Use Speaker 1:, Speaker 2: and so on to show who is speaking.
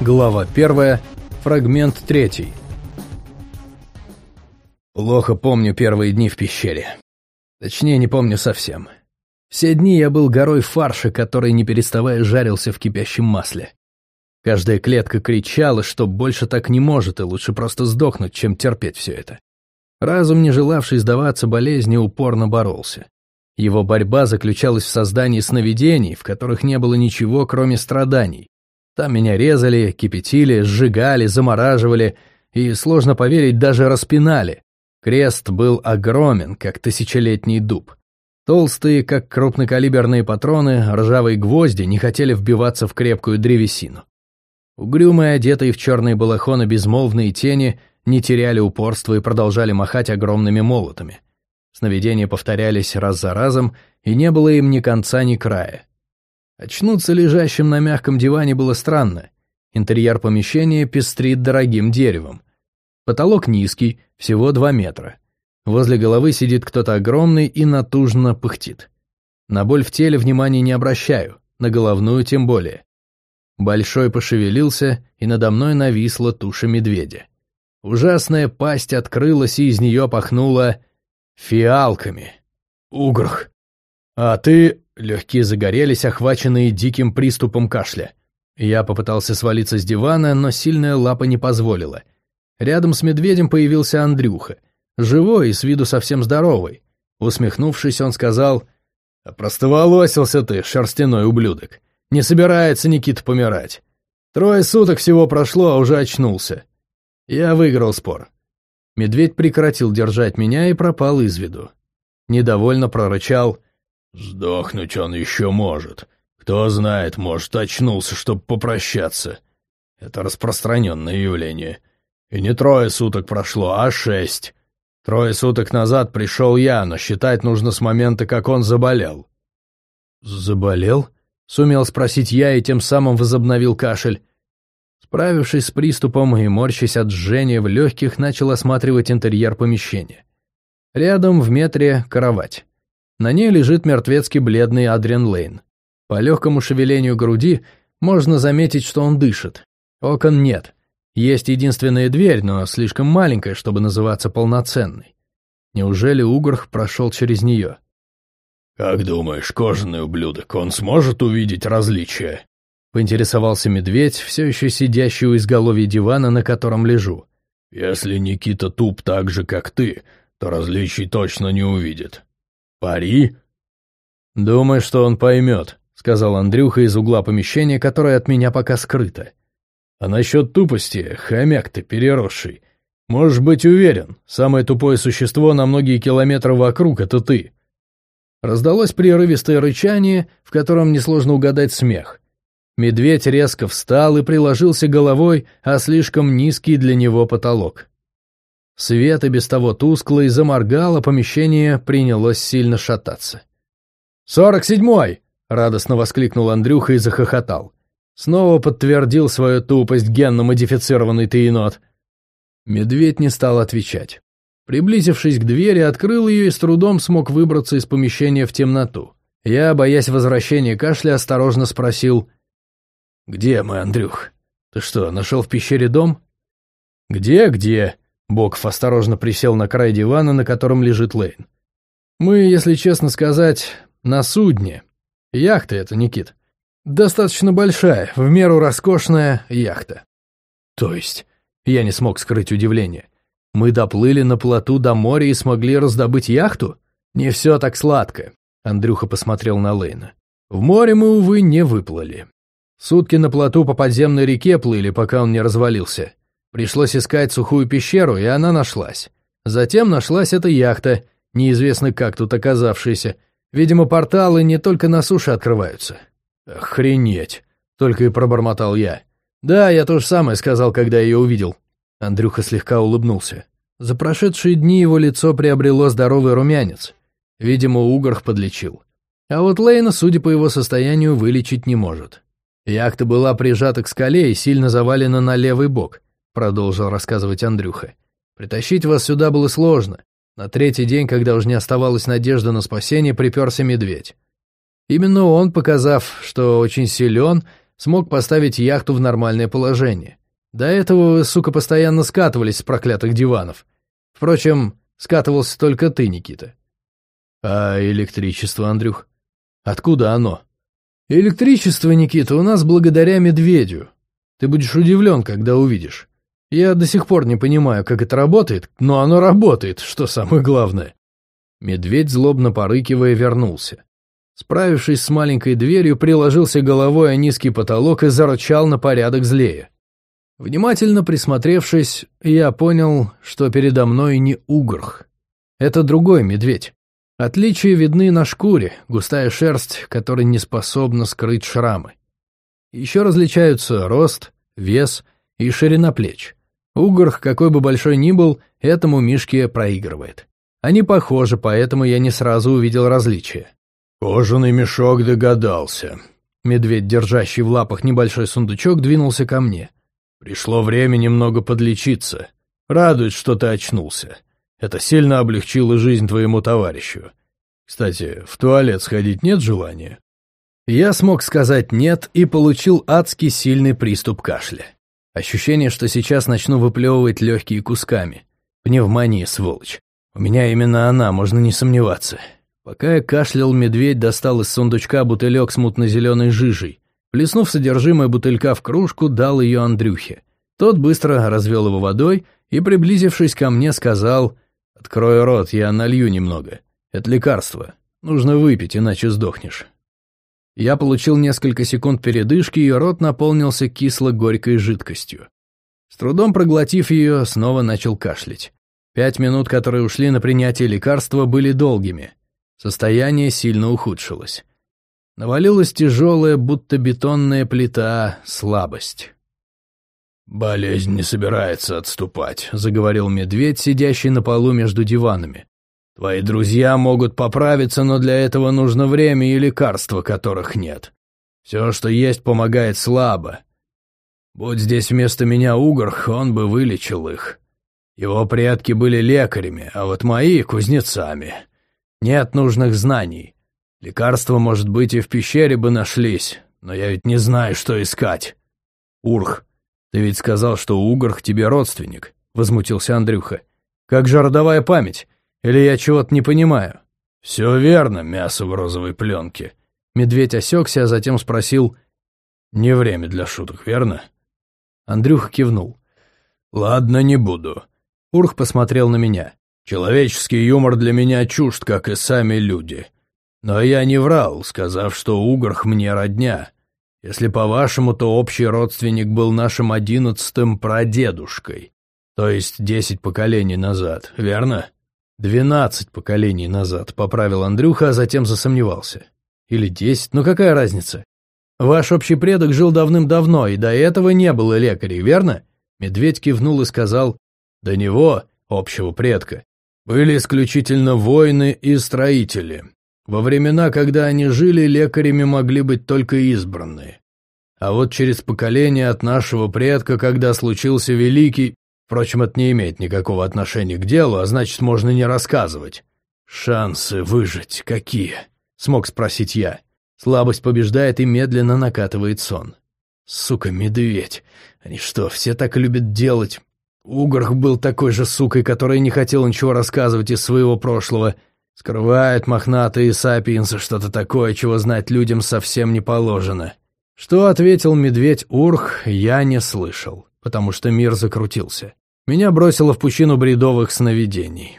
Speaker 1: Глава 1, фрагмент 3. Плохо помню первые дни в пещере. Точнее, не помню совсем. Все дни я был горой фарша, который не переставая жарился в кипящем масле. Каждая клетка кричала, что больше так не может, и лучше просто сдохнуть, чем терпеть все это. Разум, не желавший сдаваться болезни, упорно боролся. Его борьба заключалась в создании сновидений, в которых не было ничего, кроме страданий, там меня резали, кипятили, сжигали, замораживали и, сложно поверить, даже распинали. Крест был огромен, как тысячелетний дуб. Толстые, как крупнокалиберные патроны, ржавые гвозди не хотели вбиваться в крепкую древесину. Угрюмые, одетые в черные балахоны безмолвные тени не теряли упорства и продолжали махать огромными молотами. Сновидения повторялись раз за разом, и не было им ни конца, ни края. Очнуться лежащим на мягком диване было странно. Интерьер помещения пестрит дорогим деревом. Потолок низкий, всего два метра. Возле головы сидит кто-то огромный и натужно пыхтит. На боль в теле внимания не обращаю, на головную тем более. Большой пошевелился, и надо мной нависла туша медведя. Ужасная пасть открылась, и из нее пахнуло фиалками. Угрх. А ты Легкие загорелись, охваченные диким приступом кашля. Я попытался свалиться с дивана, но сильная лапа не позволила. Рядом с медведем появился Андрюха. Живой и с виду совсем здоровый. Усмехнувшись, он сказал, «Простоволосился ты, шерстяной ублюдок. Не собирается Никита помирать. Трое суток всего прошло, а уже очнулся. Я выиграл спор. Медведь прекратил держать меня и пропал из виду. Недовольно прорычал, Сдохнуть он еще может. Кто знает, может, очнулся, чтобы попрощаться. Это распространенное явление. И не трое суток прошло, а шесть. Трое суток назад пришел я, но считать нужно с момента, как он заболел. «Заболел?» — сумел спросить я и тем самым возобновил кашель. Справившись с приступом и морщась от жжения в легких, начал осматривать интерьер помещения. Рядом в метре кровать. На ней лежит мертвецкий бледный Адриан Лейн. По легкому шевелению груди можно заметить, что он дышит. Окон нет. Есть единственная дверь, но слишком маленькая, чтобы называться полноценной. Неужели Угрх прошел через нее?
Speaker 2: «Как думаешь, кожаный ублюдок, он сможет увидеть различия?»
Speaker 1: Поинтересовался медведь, все еще сидящий у изголовья дивана, на котором лежу.
Speaker 2: «Если Никита туп так же, как ты, то различий точно не увидит. «Пари?»
Speaker 1: «Думаю, что он поймет», — сказал Андрюха из угла помещения, которое от меня пока скрыто. «А насчет тупости, хомяк ты переросший. Можешь быть уверен, самое тупое существо на многие километры вокруг — это ты». Раздалось прерывистое рычание, в котором несложно угадать смех. Медведь резко встал и приложился головой, а слишком низкий для него потолок. Свет и без того тусклый заморгал, а помещение принялось сильно шататься. «Сорок седьмой!» — радостно воскликнул Андрюха и захохотал. Снова подтвердил свою тупость генно-модифицированный тейнот. Медведь не стал отвечать. Приблизившись к двери, открыл ее и с трудом смог выбраться из помещения в темноту. Я, боясь возвращения кашля, осторожно спросил. «Где мы, Андрюх? Ты что, нашел в пещере дом?» «Где, где?» Боков осторожно присел на край дивана, на котором лежит Лейн. «Мы, если честно сказать, на судне. Яхта это, Никит. Достаточно большая, в меру роскошная яхта». «То есть?» Я не смог скрыть удивление. «Мы доплыли на плоту до моря и смогли раздобыть яхту? Не все так сладко», — Андрюха посмотрел на Лейна. «В море мы, увы, не выплыли. Сутки на плоту по подземной реке плыли, пока он не развалился. Пришлось искать сухую пещеру, и она нашлась. Затем нашлась эта яхта, неизвестно как тут оказавшаяся. Видимо, порталы не только на суше открываются. «Охренеть!» — только и пробормотал я. «Да, я то же самое сказал, когда ее увидел». Андрюха слегка улыбнулся. За прошедшие дни его лицо приобрело здоровый румянец. Видимо, Угорх подлечил. А вот Лейна, судя по его состоянию, вылечить не может. Яхта была прижата к скале и сильно завалена на левый бок продолжил рассказывать Андрюха. «Притащить вас сюда было сложно. На третий день, когда уже не оставалась надежда на спасение, приперся медведь. Именно он, показав, что очень силен, смог поставить яхту в нормальное положение. До этого вы, сука, постоянно скатывались с проклятых диванов. Впрочем, скатывался только ты, Никита. А электричество, Андрюх? Откуда оно? Электричество, Никита, у нас благодаря медведю. Ты будешь удивлен, когда увидишь. Я до сих пор не понимаю, как это работает, но оно работает, что самое главное. Медведь, злобно порыкивая, вернулся. Справившись с маленькой дверью, приложился головой о низкий потолок и зарычал на порядок злее. Внимательно присмотревшись, я понял, что передо мной не угрх. Это другой медведь. Отличия видны на шкуре, густая шерсть, которая не способна скрыть шрамы. Еще различаются рост, вес и ширина плеч. Угрх, какой бы большой ни был, этому Мишке проигрывает. Они похожи, поэтому я не сразу увидел различия.
Speaker 2: «Кожаный мешок догадался».
Speaker 1: Медведь, держащий в лапах небольшой сундучок, двинулся ко мне.
Speaker 2: «Пришло время немного подлечиться. Радует, что ты очнулся. Это сильно облегчило жизнь твоему товарищу. Кстати, в туалет сходить нет желания?»
Speaker 1: Я смог сказать «нет» и получил адский сильный приступ кашля. Ощущение, что сейчас начну выплевывать легкие кусками. Пневмония, сволочь. У меня именно она, можно не сомневаться. Пока я кашлял, медведь достал из сундучка бутылек с мутно-зеленой жижей. Плеснув содержимое бутылька в кружку, дал ее Андрюхе. Тот быстро развел его водой и, приблизившись ко мне, сказал «Открой рот, я налью немного. Это лекарство. Нужно выпить, иначе сдохнешь». Я получил несколько секунд передышки, и рот наполнился кисло-горькой жидкостью. С трудом проглотив ее, снова начал кашлять. Пять минут, которые ушли на принятие лекарства, были долгими. Состояние сильно ухудшилось. Навалилась тяжелая, будто бетонная плита, слабость.
Speaker 2: «Болезнь не собирается отступать», — заговорил медведь, сидящий на полу между диванами. «Твои друзья могут поправиться, но для этого нужно время и лекарства, которых нет. Все, что есть, помогает слабо. Будь здесь вместо меня Угорх, он бы вылечил их. Его предки были лекарями, а вот мои — кузнецами. Нет нужных знаний. Лекарства, может быть, и в пещере бы нашлись, но я ведь не знаю, что искать. Урх, ты ведь сказал, что Угорх тебе родственник, — возмутился Андрюха. Как же родовая память? Или я чего-то не понимаю? Все верно, мясо в розовой пленке. Медведь осекся, а затем спросил, не время для шуток, верно? Андрюха кивнул. «Ладно, не буду. Урх посмотрел на меня. «Человеческий юмор для меня чужд, как и сами люди. Но я не врал, сказав, что Угрх мне родня. Если по-вашему, то общий родственник был нашим одиннадцатым прадедушкой. То есть десять поколений назад, верно?» «Двенадцать поколений назад», — поправил Андрюха, а затем засомневался. «Или десять, ну какая разница? Ваш общий предок жил давным-давно, и до этого не было лекарей, верно?» Медведь кивнул и сказал, до него, общего предка, были исключительно воины и строители. Во времена, когда они жили, лекарями могли быть только избранные. А вот через поколение от нашего предка, когда случился великий... Впрочем, это не имеет никакого отношения к делу, а значит, можно не рассказывать. «Шансы выжить какие?» — смог спросить я. Слабость побеждает и медленно накатывает сон. Сука, медведь. Они что, все так любят делать? Угорх был такой же сукой, которая не хотел ничего рассказывать из своего прошлого. Скрывают мохнатые сапиенсы что-то такое, чего знать людям совсем не положено. Что ответил медведь Урх, я не слышал, потому что мир закрутился. Меня бросило в пучину бредовых сновидений.